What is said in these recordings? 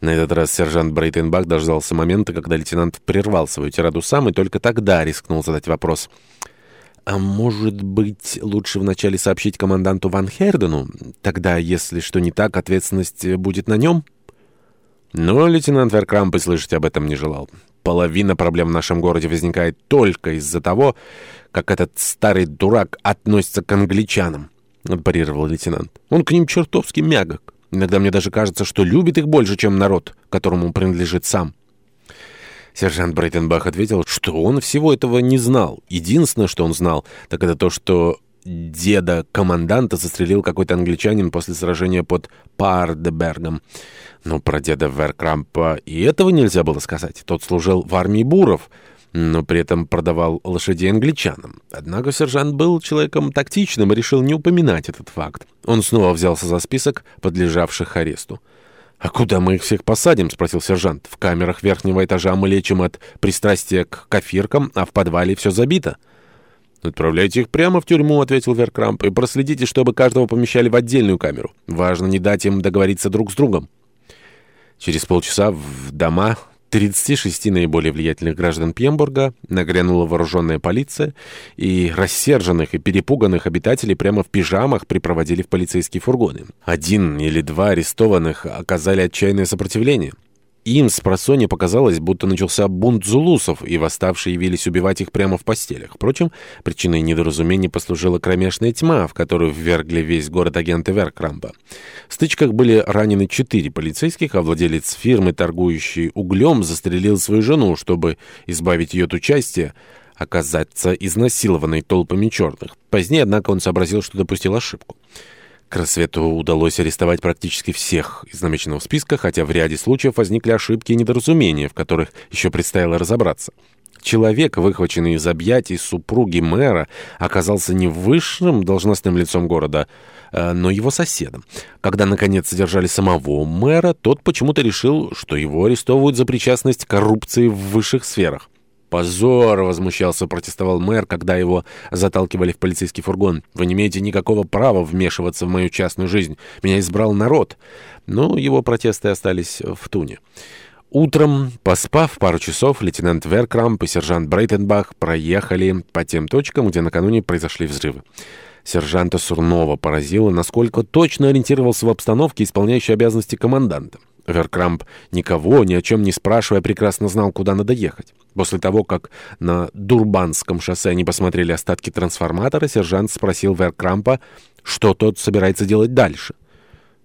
На этот раз сержант Брейтенбах дождался момента, когда лейтенант прервал свою тираду сам и только тогда рискнул задать вопрос. «А может быть, лучше вначале сообщить команданту Ван Хердену? Тогда, если что не так, ответственность будет на нем?» Но лейтенант Веркрамп и слышать об этом не желал. Половина проблем в нашем городе возникает только из-за того, как этот старый дурак относится к англичанам, отпарировал лейтенант. Он к ним чертовски мягок. Иногда мне даже кажется, что любит их больше, чем народ, которому принадлежит сам. Сержант Брейтенбах ответил, что он всего этого не знал. Единственное, что он знал, так это то, что деда команданта застрелил какой-то англичанин после сражения под Пардебергом. Но про деда Веркрампа и этого нельзя было сказать. Тот служил в армии буров но при этом продавал лошадей англичанам. Однако сержант был человеком тактичным и решил не упоминать этот факт. Он снова взялся за список подлежавших аресту. «А куда мы их всех посадим?» — спросил сержант. «В камерах верхнего этажа мы лечим от пристрастия к кофиркам, а в подвале все забито». «Отправляйте их прямо в тюрьму», — ответил Веркрамп, «и проследите, чтобы каждого помещали в отдельную камеру. Важно не дать им договориться друг с другом». Через полчаса в дома 36 наиболее влиятельных граждан Пьембурга нагрянула вооруженная полиция, и рассерженных и перепуганных обитателей прямо в пижамах припроводили в полицейские фургоны. Один или два арестованных оказали отчаянное сопротивление. Им с просони показалось, будто начался бунт зулусов, и восставшие явились убивать их прямо в постелях. Впрочем, причиной недоразумения послужила кромешная тьма, в которую ввергли весь город агенты Веркрамба. В стычках были ранены четыре полицейских, а владелец фирмы, торгующий углем, застрелил свою жену, чтобы избавить ее от участия оказаться изнасилованной толпами черных. Позднее, однако, он сообразил, что допустил ошибку. К рассвету удалось арестовать практически всех из намеченного списка, хотя в ряде случаев возникли ошибки и недоразумения, в которых еще предстояло разобраться. Человек, выхваченный из объятий супруги мэра, оказался не высшим должностным лицом города, э, но его соседом. Когда, наконец, задержали самого мэра, тот почему-то решил, что его арестовывают за причастность к коррупции в высших сферах. «Позор!» — возмущался, протестовал мэр, когда его заталкивали в полицейский фургон. «Вы не имеете никакого права вмешиваться в мою частную жизнь. Меня избрал народ!» Но его протесты остались в туне. Утром, поспав пару часов, лейтенант Веркрамп и сержант Брейтенбах проехали по тем точкам, где накануне произошли взрывы. Сержанта Сурнова поразило, насколько точно ориентировался в обстановке, исполняющей обязанности команданта. Веркрамп, никого, ни о чем не спрашивая, прекрасно знал, куда надо ехать. После того, как на Дурбанском шоссе они посмотрели остатки трансформатора, сержант спросил Веркрампа, что тот собирается делать дальше.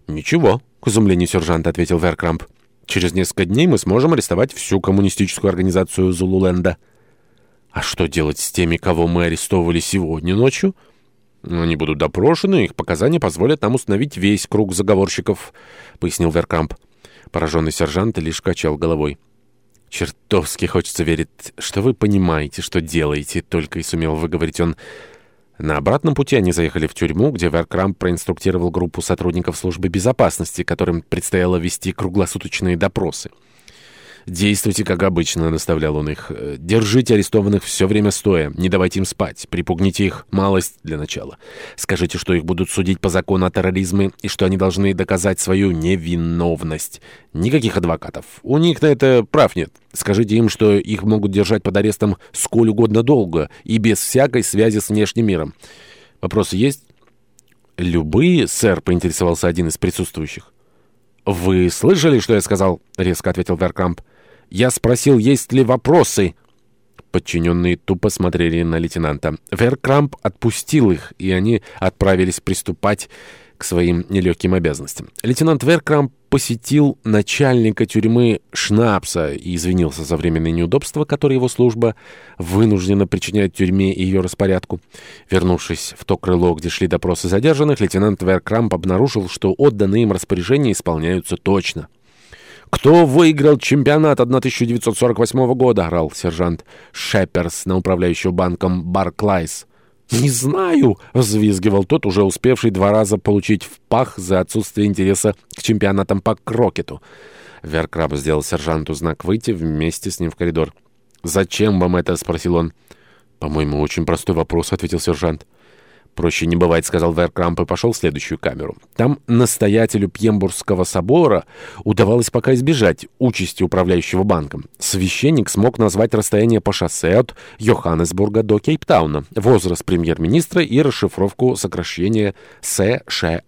«Ничего», — к изумлению сержанта ответил Веркрамп. «Через несколько дней мы сможем арестовать всю коммунистическую организацию Зулуленда». «А что делать с теми, кого мы арестовывали сегодня ночью?» «Ну, «Они будут допрошены, их показания позволят нам установить весь круг заговорщиков», — пояснил Веркрамп. Пораженный сержант лишь качал головой. «Чертовски хочется верить, что вы понимаете, что делаете», — только и сумел выговорить он. На обратном пути они заехали в тюрьму, где Веркрамп проинструктировал группу сотрудников службы безопасности, которым предстояло вести круглосуточные допросы. «Действуйте, как обычно», — наставлял он их. «Э, «Держите арестованных все время стоя, не давайте им спать, припугните их малость для начала. Скажите, что их будут судить по закону о терроризме и что они должны доказать свою невиновность. Никаких адвокатов. У них на это прав нет. Скажите им, что их могут держать под арестом сколь угодно долго и без всякой связи с внешним миром. Вопросы есть?» «Любые, сэр», — поинтересовался один из присутствующих. «Вы слышали, что я сказал?» — резко ответил Веркамп. Я спросил, есть ли вопросы. Подчиненные тупо смотрели на лейтенанта. Веркрамп отпустил их, и они отправились приступать к своим нелегким обязанностям. Лейтенант Веркрамп посетил начальника тюрьмы Шнапса и извинился за временные неудобства, которые его служба вынуждена причинять тюрьме и ее распорядку. Вернувшись в то крыло, где шли допросы задержанных, лейтенант Веркрамп обнаружил, что отданные им распоряжения исполняются точно. «Кто выиграл чемпионат 1948 года?» — орал сержант Шепперс на управляющего банком Барклайс. «Не знаю», — взвизгивал тот, уже успевший два раза получить в пах за отсутствие интереса к чемпионатам по крокету. Веркраб сделал сержанту знак выйти вместе с ним в коридор. «Зачем вам это?» — спросил он. «По-моему, очень простой вопрос», — ответил сержант проще не бывает», — сказал Веркрамп и пошел в следующую камеру. Там настоятелю Пьембургского собора удавалось пока избежать участи управляющего банком. Священник смог назвать расстояние по шоссе от Йоханнесбурга до Кейптауна, возраст премьер-министра и расшифровку сокращения США.